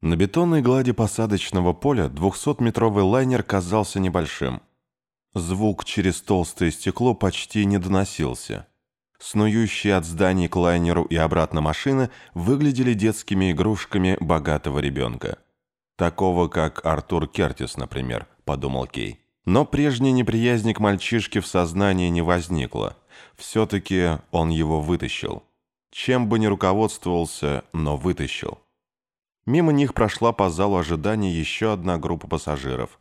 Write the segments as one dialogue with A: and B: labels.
A: На бетонной глади посадочного поля 200-метровый лайнер казался небольшим. Звук через толстое стекло почти не доносился. Снующие от зданий к лайнеру и обратно машины выглядели детскими игрушками богатого ребенка. Такого, как Артур Кертис, например, подумал Кей. Но прежняя неприязнь к мальчишке в сознании не возникла. Все-таки он его вытащил. Чем бы ни руководствовался, но вытащил. Мимо них прошла по залу ожидания еще одна группа пассажиров.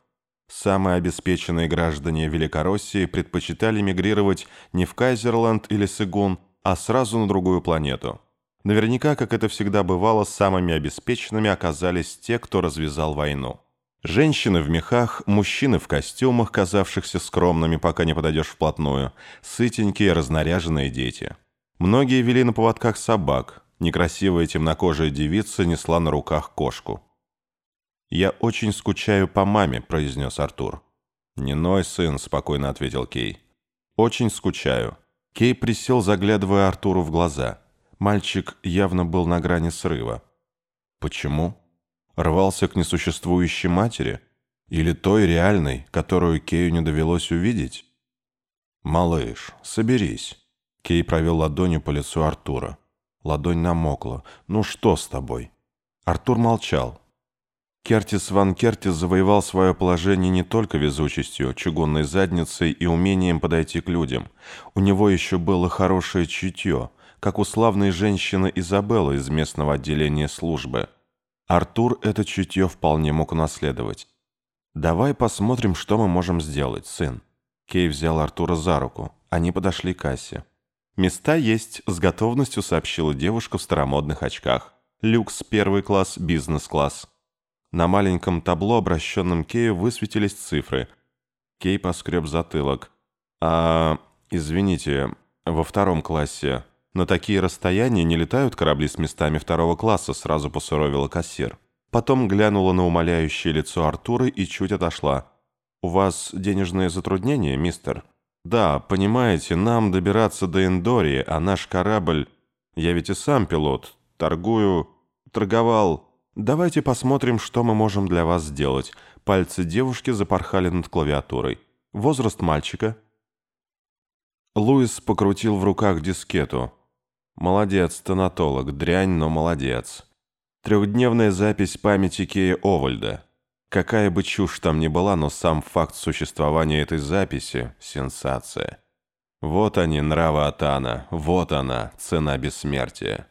A: Самые обеспеченные граждане Великороссии предпочитали мигрировать не в Кайзерленд или Сигун, а сразу на другую планету. Наверняка, как это всегда бывало, самыми обеспеченными оказались те, кто развязал войну. Женщины в мехах, мужчины в костюмах, казавшихся скромными, пока не подойдешь вплотную, сытенькие, разнаряженные дети. Многие вели на поводках собак, некрасивая темнокожая девица несла на руках кошку. «Я очень скучаю по маме», — произнес Артур. «Не ной, сын», — спокойно ответил Кей. «Очень скучаю». Кей присел, заглядывая Артуру в глаза. Мальчик явно был на грани срыва. «Почему?» Рвался к несуществующей матери? Или той реальной, которую Кею не довелось увидеть? «Малыш, соберись». Кей провел ладонью по лицу Артура. Ладонь намокла. «Ну что с тобой?» Артур молчал. Кертис Ван Кертис завоевал свое положение не только везучестью, чугунной задницей и умением подойти к людям. У него еще было хорошее чутье, как у славной женщины Изабеллы из местного отделения службы. Артур это чутье вполне мог унаследовать. «Давай посмотрим, что мы можем сделать, сын». Кей взял Артура за руку. Они подошли к кассе. «Места есть», — с готовностью сообщила девушка в старомодных очках. «Люкс, первый класс, бизнес-класс». На маленьком табло, обращенном Кею, высветились цифры. Кей поскреб затылок. «А, извините, во втором классе на такие расстояния не летают корабли с местами второго класса», сразу посуровила кассир. Потом глянула на умоляющее лицо Артура и чуть отошла. «У вас денежные затруднения, мистер?» «Да, понимаете, нам добираться до Эндории, а наш корабль... Я ведь и сам пилот. Торгую... Торговал... Давайте посмотрим, что мы можем для вас сделать». Пальцы девушки запорхали над клавиатурой. «Возраст мальчика?» Луис покрутил в руках дискету. «Молодец, тонатолог. Дрянь, но молодец. Трехдневная запись памяти Кея Овальда. Какая бы чушь там ни была, но сам факт существования этой записи – сенсация. Вот они, нравы Атана, вот она, цена бессмертия.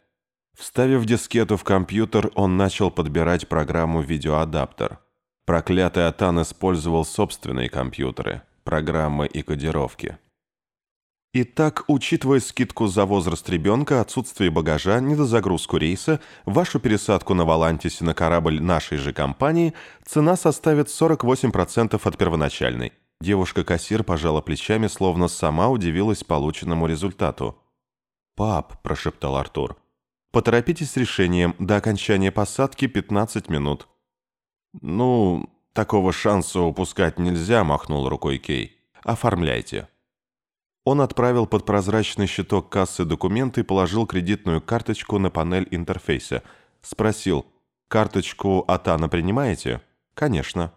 A: Вставив дискету в компьютер, он начал подбирать программу «Видеоадаптер». Проклятый Атан использовал собственные компьютеры, программы и кодировки. Итак, учитывая скидку за возраст ребенка, отсутствие багажа, недозагрузку рейса, вашу пересадку на Валантисе на корабль нашей же компании, цена составит 48% от первоначальной. Девушка-кассир пожала плечами, словно сама удивилась полученному результату. «Пап», – прошептал Артур, – «поторопитесь с решением, до окончания посадки 15 минут». «Ну, такого шанса упускать нельзя», – махнул рукой Кей. «Оформляйте». Он отправил под прозрачный щиток кассы документы и положил кредитную карточку на панель интерфейса. Спросил, «Карточку Атана принимаете?» «Конечно».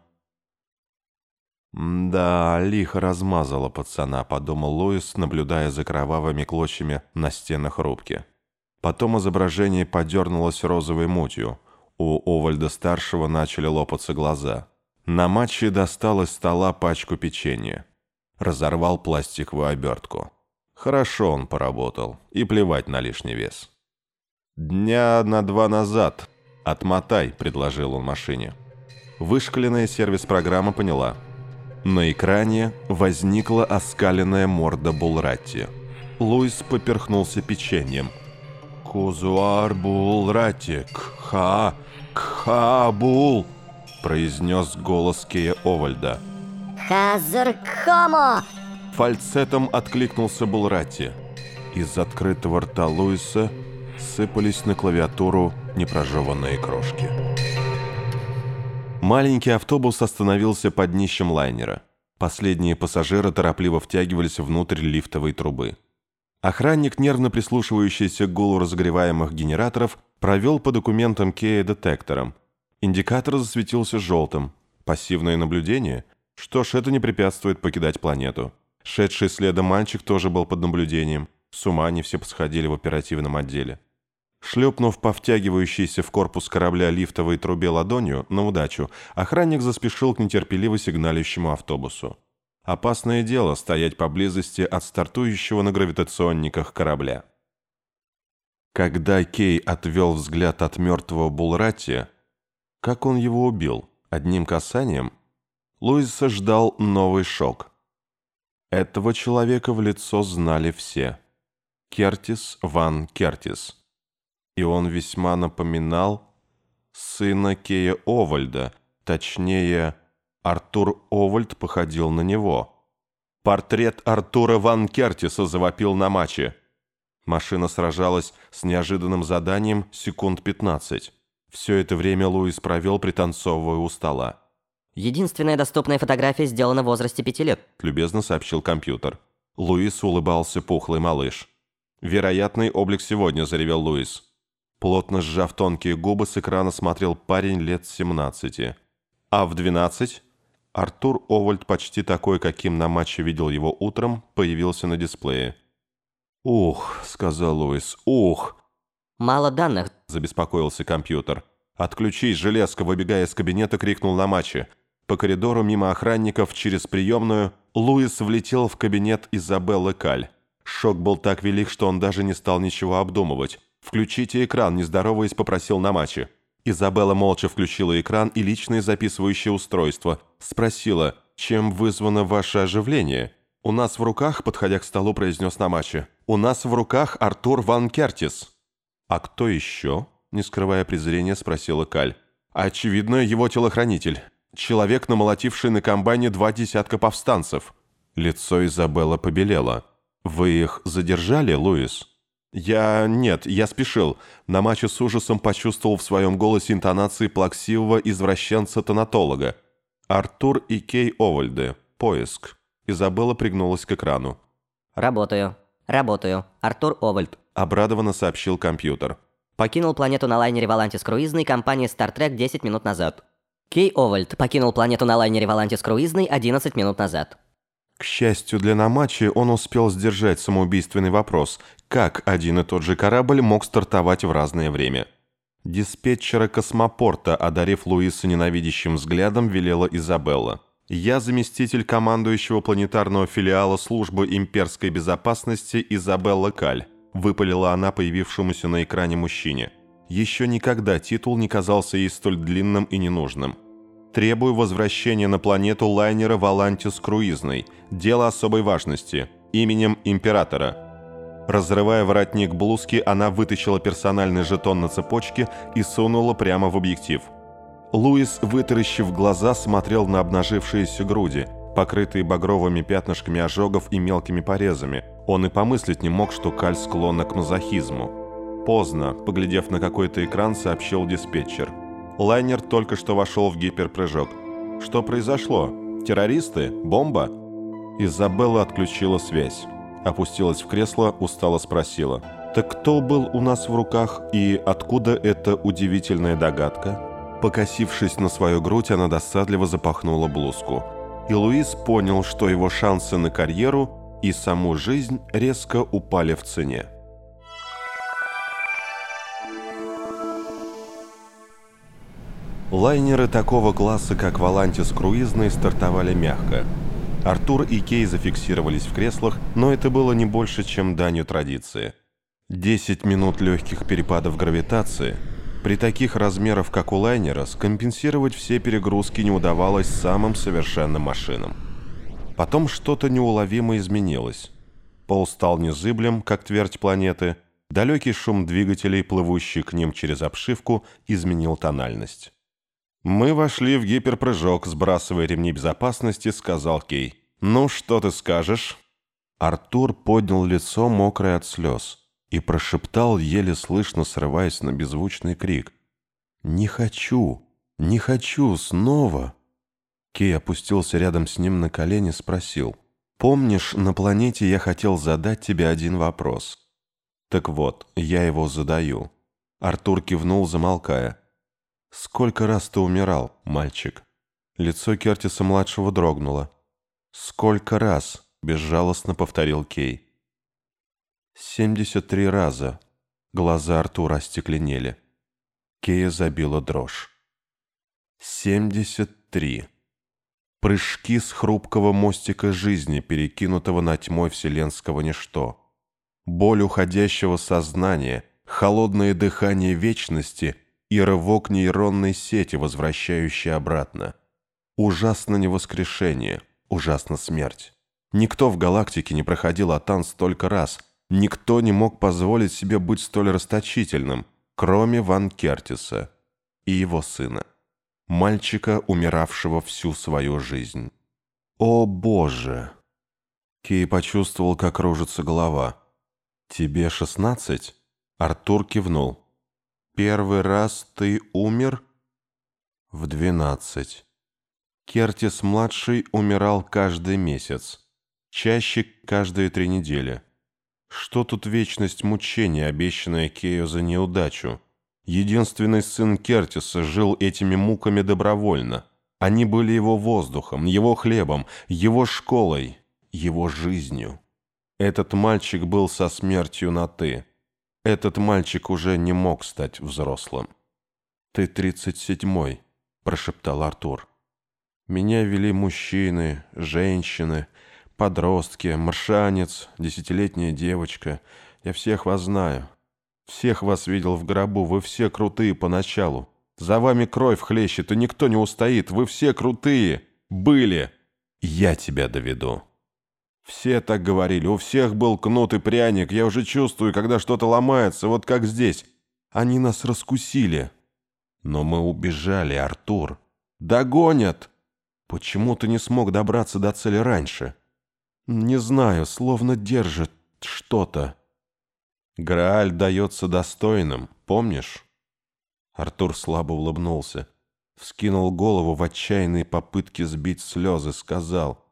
A: «Да, лихо размазала пацана», — подумал Луис, наблюдая за кровавыми клочьями на стенах рубки. Потом изображение подернулось розовой мутью. У Овальда-старшего начали лопаться глаза. На матче достал из стола пачку печенья разорвал пластиковую обертку. Хорошо он поработал, и плевать на лишний вес. «Дня на два назад. Отмотай», — предложил он машине. Вышкаленная сервис-программа поняла. На экране возникла оскаленная морда Булратти. Луис поперхнулся печеньем. «Кузуар Булратти, кха, кха-бул», — произнес голос Кея Овальда.
B: «Хазаркхомо!»
A: Фальцетом откликнулся Булрати. Из открытого рта Луиса сыпались на клавиатуру непрожеванные крошки. Маленький автобус остановился под днищем лайнера. Последние пассажиры торопливо втягивались внутрь лифтовой трубы. Охранник, нервно прислушивающийся к гулу разогреваемых генераторов, провел по документам Кея детектором. Индикатор засветился желтым. Пассивное наблюдение? Что ж, это не препятствует покидать планету. Шедший следом мальчик тоже был под наблюдением. С ума они все посходили в оперативном отделе. Шлепнув по втягивающейся в корпус корабля лифтовой трубе ладонью, на удачу, охранник заспешил к нетерпеливо сигналищему автобусу. Опасное дело стоять поблизости от стартующего на гравитационниках корабля. Когда Кей отвел взгляд от мертвого Булрати, как он его убил? Одним касанием? Луиса ждал новый шок. Этого человека в лицо знали все. Кертис Ван Кертис. И он весьма напоминал сына Кея Овальда, точнее, Артур Овальд походил на него. Портрет Артура Ван Кертиса завопил на матче. Машина сражалась с неожиданным заданием секунд 15. Все это время Луис провел, пританцовывая у стола.
B: Единственная доступная фотография сделана в возрасте пяти лет.
A: Любезно сообщил компьютер. Луис улыбался пухлый малыш. «Вероятный облик сегодня», – заревел Луис. Плотно сжав тонкие губы, с экрана смотрел парень лет 17. А в 12 Артур Овальд, почти такой, каким на матче видел его утром, появился на дисплее. «Ух», – сказал Луис, – «ух».
B: Мало данных,
A: забеспокоился компьютер. «Отключись, железка!» выбегая из кабинета, крикнул на матче. По коридору мимо охранников через приемную Луис влетел в кабинет Изабеллы Каль. Шок был так велик, что он даже не стал ничего обдумывать. «Включите экран», не здороваясь, попросил на матче. Изабелла молча включила экран и личное записывающее устройство. Спросила, чем вызвано ваше оживление? «У нас в руках», подходя к столу, произнес на матче. «У нас в руках Артур Ван Кертис». «А кто еще?» – не скрывая презрения, спросила Каль. «Очевидно, его телохранитель. Человек, намолотивший на комбайне два десятка повстанцев». Лицо Изабелла побелело. «Вы их задержали, Луис?» «Я... нет, я спешил. На матче с ужасом почувствовал в своем голосе интонации плаксивого извращенца-тонатолога. Артур и Кей Овальды. Поиск». Изабелла пригнулась к экрану.
B: Работаю. Работаю. Артур Овальд
A: обрадованно сообщил компьютер.
B: Покинул планету на лайнере Валантис Круизный компании Trek 10 минут назад. Кей Овальд покинул планету на лайнере Валантис Круизный 11 минут назад.
A: К счастью для Намачи, он успел сдержать самоубийственный вопрос, как один и тот же корабль мог стартовать в разное время. Диспетчера космопорта, одарив Луиса ненавидящим взглядом, велела Изабелла. «Я заместитель командующего планетарного филиала службы имперской безопасности Изабелла Каль. – выпалила она появившемуся на экране мужчине. Еще никогда титул не казался ей столь длинным и ненужным. «Требую возвращения на планету лайнера «Валантис Круизный». Дело особой важности. Именем Императора». Разрывая воротник блузки, она вытащила персональный жетон на цепочке и сунула прямо в объектив. Луис, вытаращив глаза, смотрел на обнажившиеся груди, покрытые багровыми пятнышками ожогов и мелкими порезами – он и помыслить не мог, что Каль склонна к мазохизму. Поздно, поглядев на какой-то экран, сообщил диспетчер. Лайнер только что вошел в гиперпрыжок. Что произошло? Террористы? Бомба? Изабелла отключила связь. Опустилась в кресло, устало спросила. «Так кто был у нас в руках и откуда эта удивительная догадка?» Покосившись на свою грудь, она досадливо запахнула блузку. И Луис понял, что его шансы на карьеру и саму жизнь резко упали в цене. Лайнеры такого класса, как «Валантис» круизные, стартовали мягко. Артур и Кей зафиксировались в креслах, но это было не больше, чем данью традиции. Десять минут легких перепадов гравитации при таких размерах, как у лайнера, скомпенсировать все перегрузки не удавалось самым совершенным машинам. Потом что-то неуловимо изменилось. Пол стал незыблем, как твердь планеты. Далекий шум двигателей, плывущий к ним через обшивку, изменил тональность. «Мы вошли в гиперпрыжок, сбрасывая ремни безопасности», — сказал Кей. «Ну, что ты скажешь?» Артур поднял лицо, мокрое от слез, и прошептал, еле слышно срываясь на беззвучный крик. «Не хочу! Не хочу! Снова!» Кей опустился рядом с ним на колени, спросил. «Помнишь, на планете я хотел задать тебе один вопрос?» «Так вот, я его задаю». Артур кивнул, замолкая. «Сколько раз ты умирал, мальчик?» Лицо Кертиса-младшего дрогнуло. «Сколько раз?» — безжалостно повторил Кей. «Семьдесят три раза». Глаза Артура остекленели. Кея забила дрожь. «Семьдесят три». Прыжки с хрупкого мостика жизни, перекинутого на тьмой вселенского ничто. Боль уходящего сознания, холодное дыхание вечности и рывок нейронной сети, возвращающей обратно. Ужасно невоскрешение, ужасно смерть. Никто в галактике не проходил Атан столько раз. Никто не мог позволить себе быть столь расточительным, кроме Ван Кертиса и его сына. Мальчика, умиравшего всю свою жизнь. «О, Боже!» Кей почувствовал, как кружится голова. «Тебе шестнадцать?» Артур кивнул. «Первый раз ты умер?» «В двенадцать». Кертис-младший умирал каждый месяц. Чаще каждые три недели. Что тут вечность мучения, обещанная Кею за неудачу? Единственный сын Кертиса жил этими муками добровольно. Они были его воздухом, его хлебом, его школой, его жизнью. Этот мальчик был со смертью на «ты». Этот мальчик уже не мог стать взрослым. «Ты тридцать седьмой», — прошептал Артур. «Меня вели мужчины, женщины, подростки, маршанец, десятилетняя девочка. Я всех вас знаю. Всех вас видел в гробу, вы все крутые поначалу. За вами кровь хлещет, и никто не устоит. Вы все крутые. Были. Я тебя доведу. Все так говорили, у всех был кнут и пряник. Я уже чувствую, когда что-то ломается, вот как здесь. Они нас раскусили. Но мы убежали, Артур. Догонят. Почему ты не смог добраться до цели раньше? Не знаю, словно держит что-то. Грааль дается достойным, помнишь?» Артур слабо улыбнулся, вскинул голову в отчаянной попытке сбить слезы, сказал,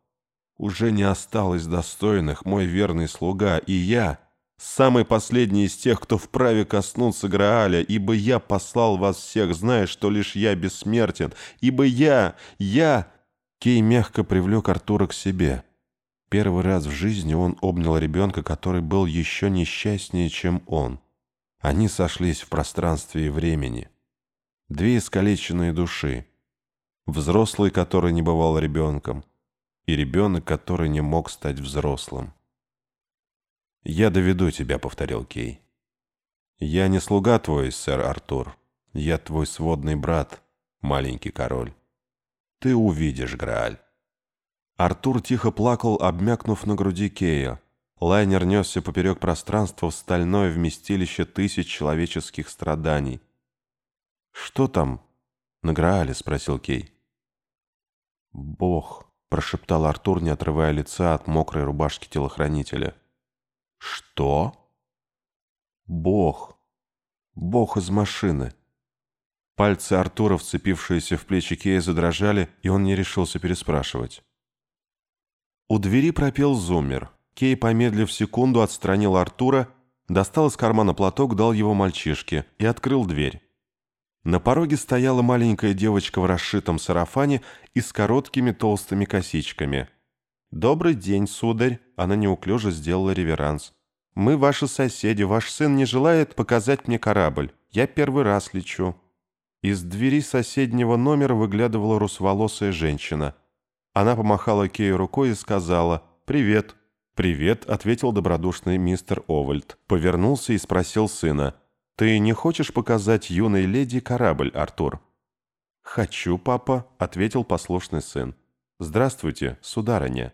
A: «Уже не осталось достойных, мой верный слуга, и я, самый последний из тех, кто вправе коснуться Грааля, ибо я послал вас всех, зная, что лишь я бессмертен, ибо я, я...» Кей мягко привлек Артура к себе. Первый раз в жизни он обнял ребенка, который был еще несчастнее, чем он. Они сошлись в пространстве и времени. Две искалеченные души. Взрослый, который не бывал ребенком, и ребенок, который не мог стать взрослым. «Я доведу тебя», — повторил Кей. «Я не слуга твой, сэр Артур. Я твой сводный брат, маленький король. Ты увидишь Грааль». Артур тихо плакал, обмякнув на груди Кея. Лайнер несся поперек пространства в стальное вместилище тысяч человеческих страданий. «Что там?» — на Граале спросил Кей. «Бог», — прошептал Артур, не отрывая лица от мокрой рубашки телохранителя. «Что?» «Бог. Бог из машины». Пальцы Артура, вцепившиеся в плечи Кея, задрожали, и он не решился переспрашивать. У двери пропел зуммер. Кей, помедлив секунду, отстранил Артура, достал из кармана платок, дал его мальчишке и открыл дверь. На пороге стояла маленькая девочка в расшитом сарафане и с короткими толстыми косичками. «Добрый день, сударь!» Она неуклюже сделала реверанс. «Мы ваши соседи. Ваш сын не желает показать мне корабль. Я первый раз лечу». Из двери соседнего номера выглядывала русволосая женщина – она помахала Кею рукой и сказала «Привет». «Привет», — ответил добродушный мистер Овальд. Повернулся и спросил сына. «Ты не хочешь показать юной леди корабль, Артур?» «Хочу, папа», — ответил послушный сын. «Здравствуйте, сударыня».